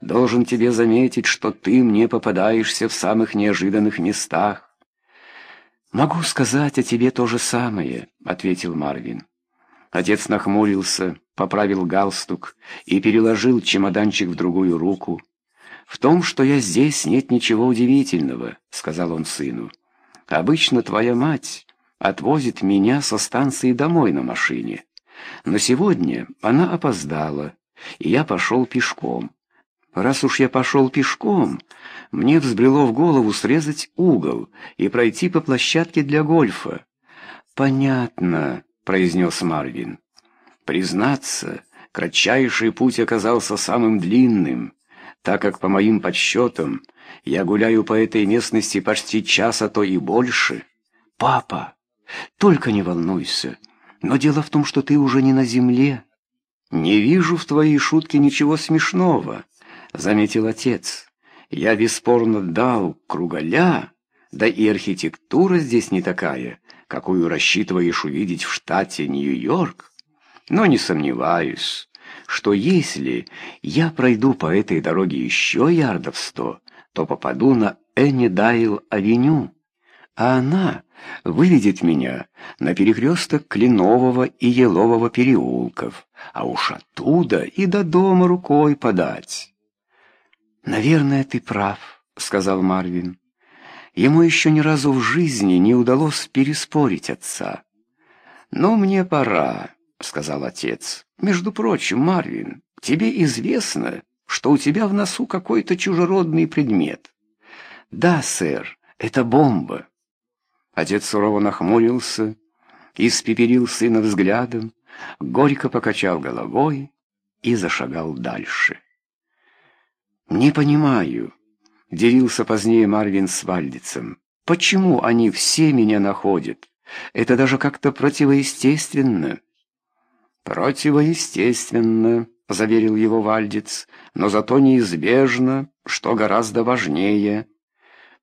Должен тебе заметить, что ты мне попадаешься в самых неожиданных местах. «Могу сказать о тебе то же самое», — ответил Марвин. Отец нахмурился, поправил галстук и переложил чемоданчик в другую руку. «В том, что я здесь, нет ничего удивительного», — сказал он сыну. «Обычно твоя мать отвозит меня со станции домой на машине. Но сегодня она опоздала, и я пошел пешком. Раз уж я пошел пешком, мне взбрело в голову срезать угол и пройти по площадке для гольфа. «Понятно», — произнес Марвин. «Признаться, кратчайший путь оказался самым длинным, так как, по моим подсчетам, я гуляю по этой местности почти час, а то и больше. Папа, только не волнуйся, но дело в том, что ты уже не на земле. Не вижу в твоей шутке ничего смешного». — заметил отец. «Я бесспорно дал кругаля, да и архитектура здесь не такая, какую рассчитываешь увидеть в штате Нью-Йорк. Но не сомневаюсь, что если я пройду по этой дороге еще ярдов сто, то попаду на Эннидайл-авеню, а она выведет меня на перекресток Кленового и Елового переулков, а уж оттуда и до дома рукой подать». «Наверное, ты прав», — сказал Марвин. Ему еще ни разу в жизни не удалось переспорить отца. «Но мне пора», — сказал отец. «Между прочим, Марвин, тебе известно, что у тебя в носу какой-то чужеродный предмет?» «Да, сэр, это бомба». Отец сурово нахмурился, испепелил сына взглядом, горько покачал головой и зашагал дальше. «Не понимаю», — делился позднее Марвин с Вальдицем. «Почему они все меня находят? Это даже как-то противоестественно». «Противоестественно», — заверил его Вальдиц, «но зато неизбежно, что гораздо важнее».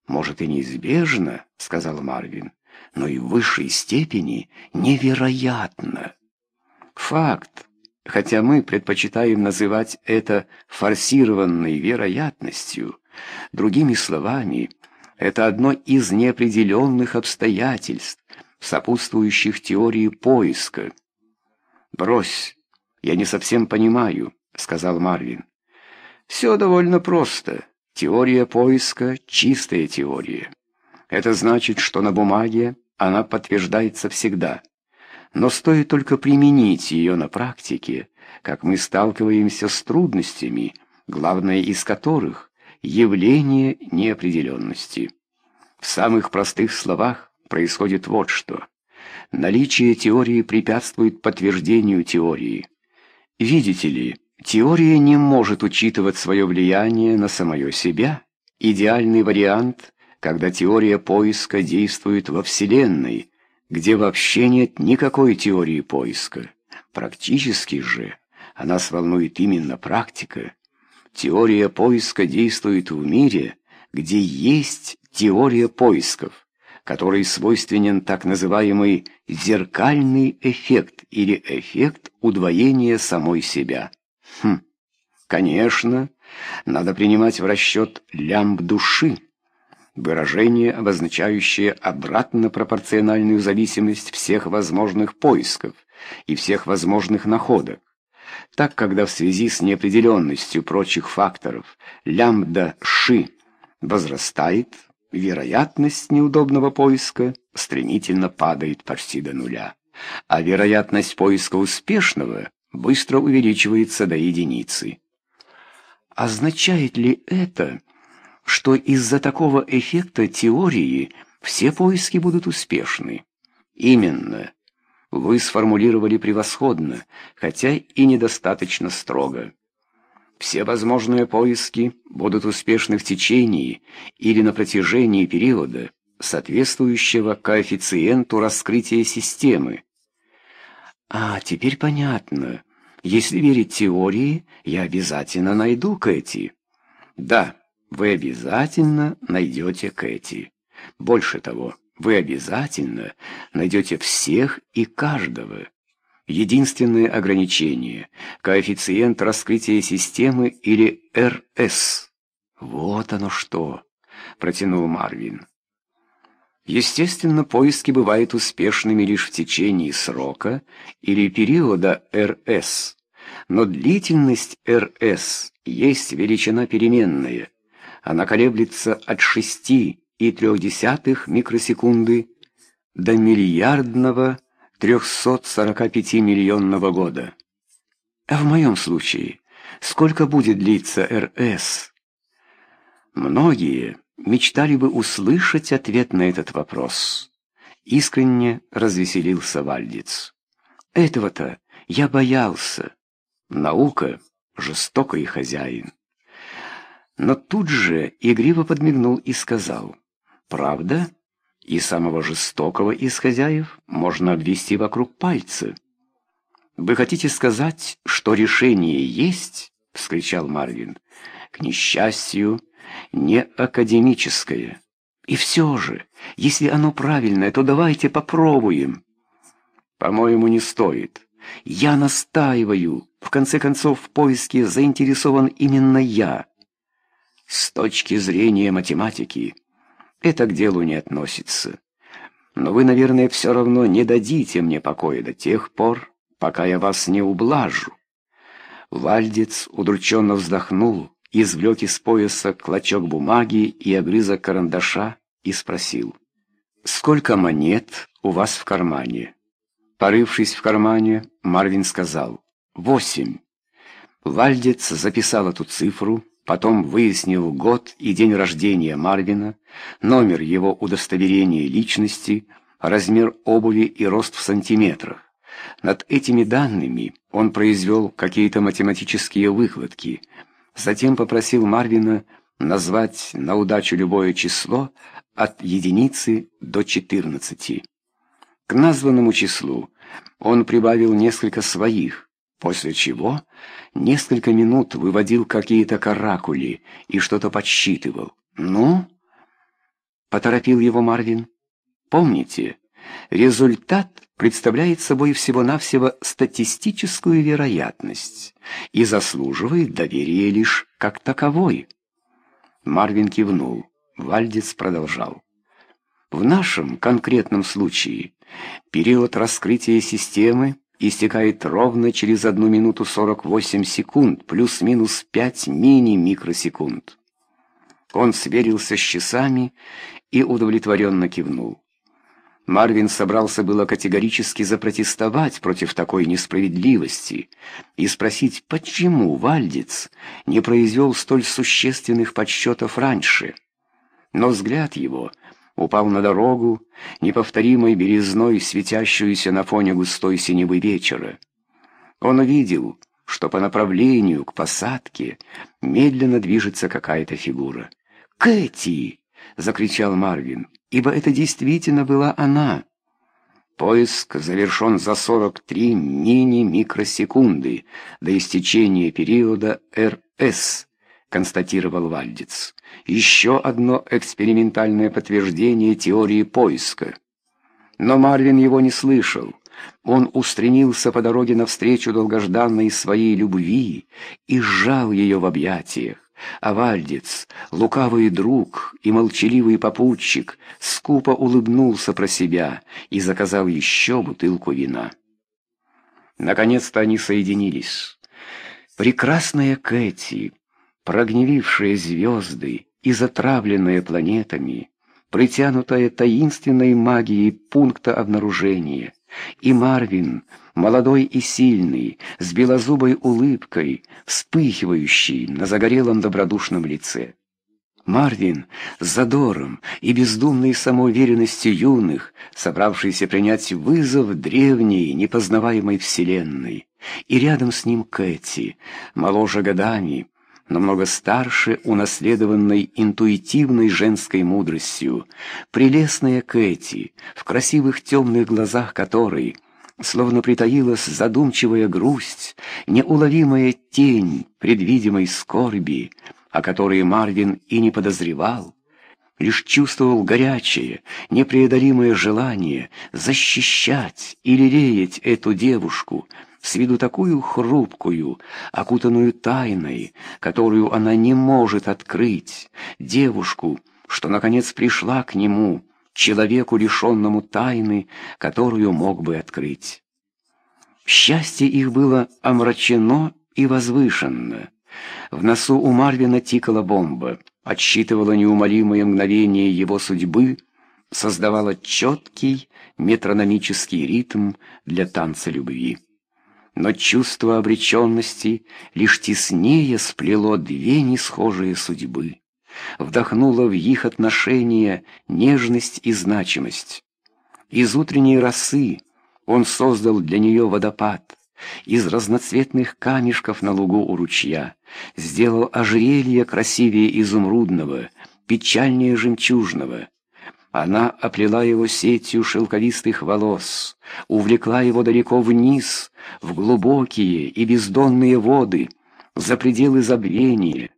«Может, и неизбежно», — сказал Марвин, «но и в высшей степени невероятно». «Факт», Хотя мы предпочитаем называть это форсированной вероятностью, другими словами, это одно из неопределенных обстоятельств, сопутствующих теории поиска. «Брось, я не совсем понимаю», — сказал Марвин. «Все довольно просто. Теория поиска — чистая теория. Это значит, что на бумаге она подтверждается всегда». Но стоит только применить ее на практике, как мы сталкиваемся с трудностями, главное из которых — явление неопределенности. В самых простых словах происходит вот что. Наличие теории препятствует подтверждению теории. Видите ли, теория не может учитывать свое влияние на самое себя. Идеальный вариант, когда теория поиска действует во Вселенной — где вообще нет никакой теории поиска. Практически же, а нас волнует именно практика, теория поиска действует в мире, где есть теория поисков, которой свойственен так называемый зеркальный эффект или эффект удвоения самой себя. Хм, конечно, надо принимать в расчет лямб души, выражение, обозначающее обратно пропорциональную зависимость всех возможных поисков и всех возможных находок. Так, когда в связи с неопределенностью прочих факторов лямбда ши возрастает, вероятность неудобного поиска стремительно падает почти до нуля, а вероятность поиска успешного быстро увеличивается до единицы. Означает ли это, что из-за такого эффекта теории все поиски будут успешны. Именно. Вы сформулировали превосходно, хотя и недостаточно строго. Все возможные поиски будут успешны в течение или на протяжении периода, соответствующего коэффициенту раскрытия системы. А, теперь понятно. Если верить теории, я обязательно найду Кэти. Да вы обязательно найдете Кэти. Больше того, вы обязательно найдете всех и каждого. Единственное ограничение — коэффициент раскрытия системы или РС. «Вот оно что!» — протянул Марвин. Естественно, поиски бывают успешными лишь в течение срока или периода РС, но длительность РС есть величина переменная. Она колеблется от 6,3 микросекунды до миллиардного 345 миллионного года. А в моем случае, сколько будет длиться РС? Многие мечтали бы услышать ответ на этот вопрос. Искренне развеселился Вальдиц. Этого-то я боялся. Наука — жестокий хозяин. Но тут же игриво подмигнул и сказал, «Правда, и самого жестокого из хозяев можно обвести вокруг пальца». «Вы хотите сказать, что решение есть?» — вскричал Марвин. «К несчастью, не академическое. И все же, если оно правильное, то давайте попробуем. По-моему, не стоит. Я настаиваю. В конце концов, в поиске заинтересован именно я. С точки зрения математики, это к делу не относится. Но вы, наверное, все равно не дадите мне покоя до тех пор, пока я вас не ублажу. Вальдец удрученно вздохнул извлек из пояса клочок бумаги и огрызок карандаша и спросил. «Сколько монет у вас в кармане?» Порывшись в кармане, Марвин сказал. «Восемь». Вальдец записал эту цифру, потом выяснил год и день рождения Марвина, номер его удостоверения личности, размер обуви и рост в сантиметрах. Над этими данными он произвел какие-то математические выкладки – Затем попросил Марвина назвать на удачу любое число от единицы до 14. К названному числу он прибавил несколько своих, после чего несколько минут выводил какие-то каракули и что-то подсчитывал. «Ну?» — поторопил его Марвин. «Помните, результат представляет собой всего-навсего статистическую вероятность и заслуживает доверия лишь как таковой. Марвин кивнул. Вальдец продолжал. В нашем конкретном случае период раскрытия системы истекает ровно через 1 минуту 48 секунд, плюс-минус 5 мини-микросекунд. Он сверился с часами и удовлетворенно кивнул. Марвин собрался было категорически запротестовать против такой несправедливости и спросить, почему Вальдец не произвел столь существенных подсчетов раньше. Но взгляд его упал на дорогу, неповторимой березной, светящуюся на фоне густой синевы вечера. Он увидел, что по направлению к посадке медленно движется какая-то фигура. «Кэти!» — закричал Марвин ибо это действительно была она. Поиск завершен за 43 мини-микросекунды до истечения периода РС, констатировал Вальдец. Еще одно экспериментальное подтверждение теории поиска. Но Марвин его не слышал. Он устремился по дороге навстречу долгожданной своей любви и сжал ее в объятиях. А Вальдец, лукавый друг и молчаливый попутчик, скупо улыбнулся про себя и заказал еще бутылку вина. Наконец-то они соединились. Прекрасная Кэти, прогневившая звезды и затравленная планетами, притянутая таинственной магией пункта обнаружения, и Марвин, молодой и сильный, с белозубой улыбкой, вспыхивающий на загорелом добродушном лице. Марвин с задором и бездумной самоуверенностью юных, собравшийся принять вызов древней, непознаваемой вселенной. И рядом с ним Кэти, моложе годами, намного старше унаследованной интуитивной женской мудростью, прелестная Кэти, в красивых темных глазах которой словно притаилась задумчивая грусть, неуловимая тень предвидимой скорби, о которой Марвин и не подозревал, лишь чувствовал горячее, непреодолимое желание защищать и лелеять эту девушку, с виду такую хрупкую, окутанную тайной, которую она не может открыть, девушку, что, наконец, пришла к нему, человеку, лишенному тайны, которую мог бы открыть. Счастье их было омрачено и возвышенно. В носу у Марвина тикала бомба, отсчитывала неумолимое мгновение его судьбы, создавала четкий метрономический ритм для танца любви. Но чувство обреченности лишь теснее сплело две несхожие судьбы, вдохнуло в их отношения нежность и значимость. Из утренней росы он создал для нее водопад, из разноцветных камешков на лугу у ручья, сделал ожерелье красивее изумрудного, печальнее жемчужного. Она оплела его сетью шелковистых волос, увлекла его далеко вниз, в глубокие и бездонные воды, за пределы забвения.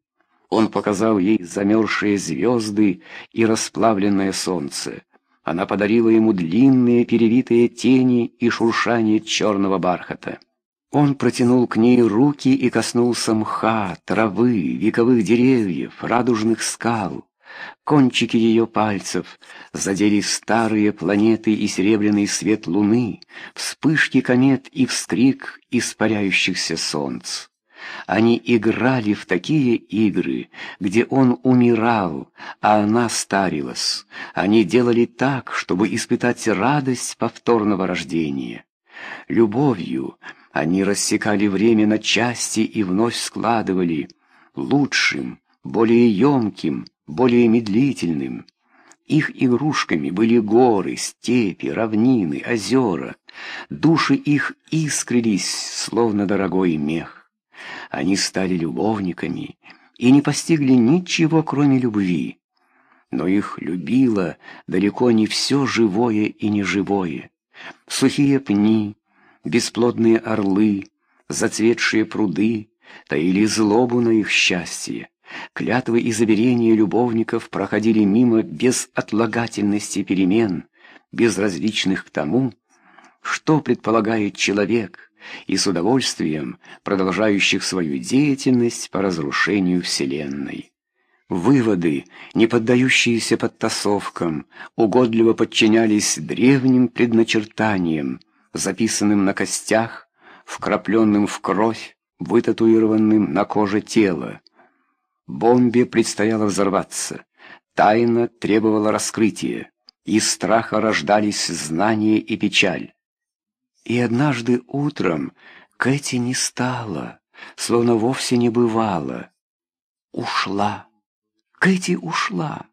Он показал ей замерзшие звезды и расплавленное солнце. Она подарила ему длинные перевитые тени и шуршание черного бархата. Он протянул к ней руки и коснулся мха, травы, вековых деревьев, радужных скал. Кончики ее пальцев задели старые планеты и серебряный свет луны, вспышки комет и вскрик испаряющихся солнц. Они играли в такие игры, где он умирал, а она старилась. Они делали так, чтобы испытать радость повторного рождения. Любовью они рассекали время на части и вновь складывали, лучшим, более емким, более медлительным. Их игрушками были горы, степи, равнины, озера. Души их искрились, словно дорогой мех. Они стали любовниками и не постигли ничего, кроме любви. Но их любило далеко не все живое и неживое. Сухие пни, бесплодные орлы, зацветшие пруды таили злобу на их счастье. Клятвы и заверения любовников проходили мимо без отлагательности перемен, безразличных к тому, что предполагает человек, и с удовольствием продолжающих свою деятельность по разрушению Вселенной. Выводы, не поддающиеся подтасовкам, угодливо подчинялись древним предначертаниям, записанным на костях, вкрапленным в кровь, вытатуированным на коже тела. Бомбе предстояло взорваться, тайна требовала раскрытия, из страха рождались знания и печаль. И однажды утром Кэти не стала, словно вовсе не бывало. Ушла. Кэти ушла.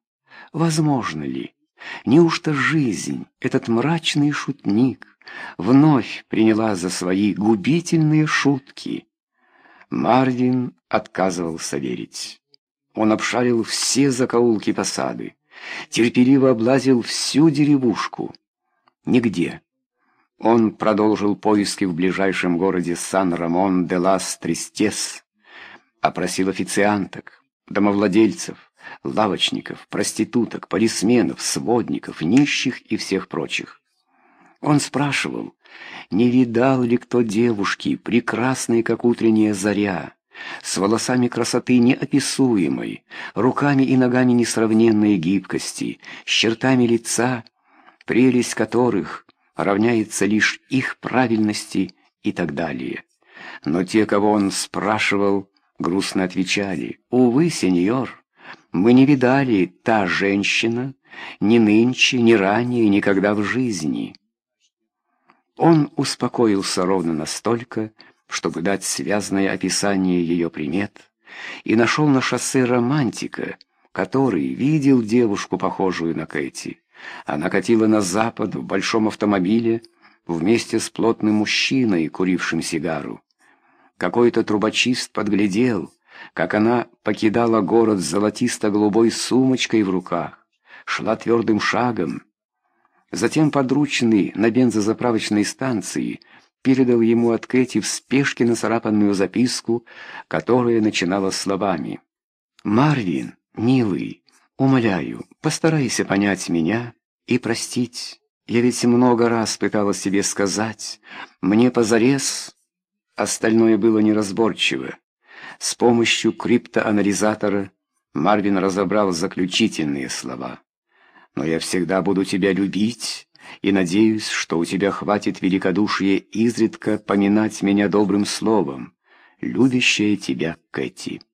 Возможно ли? Неужто жизнь, этот мрачный шутник, вновь принялась за свои губительные шутки? Марвин отказывался верить. Он обшарил все закоулки посады, терпеливо облазил всю деревушку. Нигде, он продолжил поиски в ближайшем городе Сан-Рамон-де-Лас-Тристес, опросил официанток, домовладельцев, лавочников, проституток, полисменов, сводников, нищих и всех прочих. Он спрашивал, не видал ли кто девушки, прекрасной, как утренняя заря, с волосами красоты неописуемой, руками и ногами несравненной гибкости, с чертами лица, прелесть которых равняется лишь их правильности и так далее. Но те, кого он спрашивал, грустно отвечали, «Увы, сеньор, мы не видали та женщина ни нынче, ни ранее, никогда в жизни». Он успокоился ровно настолько, чтобы дать связное описание ее примет, и нашел на шоссе романтика, который видел девушку, похожую на Кэти. Она катила на запад в большом автомобиле вместе с плотным мужчиной, курившим сигару. Какой-то трубочист подглядел, как она покидала город с золотисто-голубой сумочкой в руках, шла твердым шагом. Затем подручный на бензозаправочной станции передал ему от Кэти в спешке нацарапанную записку, которая начиналась словами «Марвин, милый, Умоляю, постарайся понять меня и простить. Я ведь много раз пыталась тебе сказать. Мне позарез. Остальное было неразборчиво. С помощью криптоанализатора Марвин разобрал заключительные слова. «Но я всегда буду тебя любить и надеюсь, что у тебя хватит великодушия изредка поминать меня добрым словом, любящая тебя Кэти».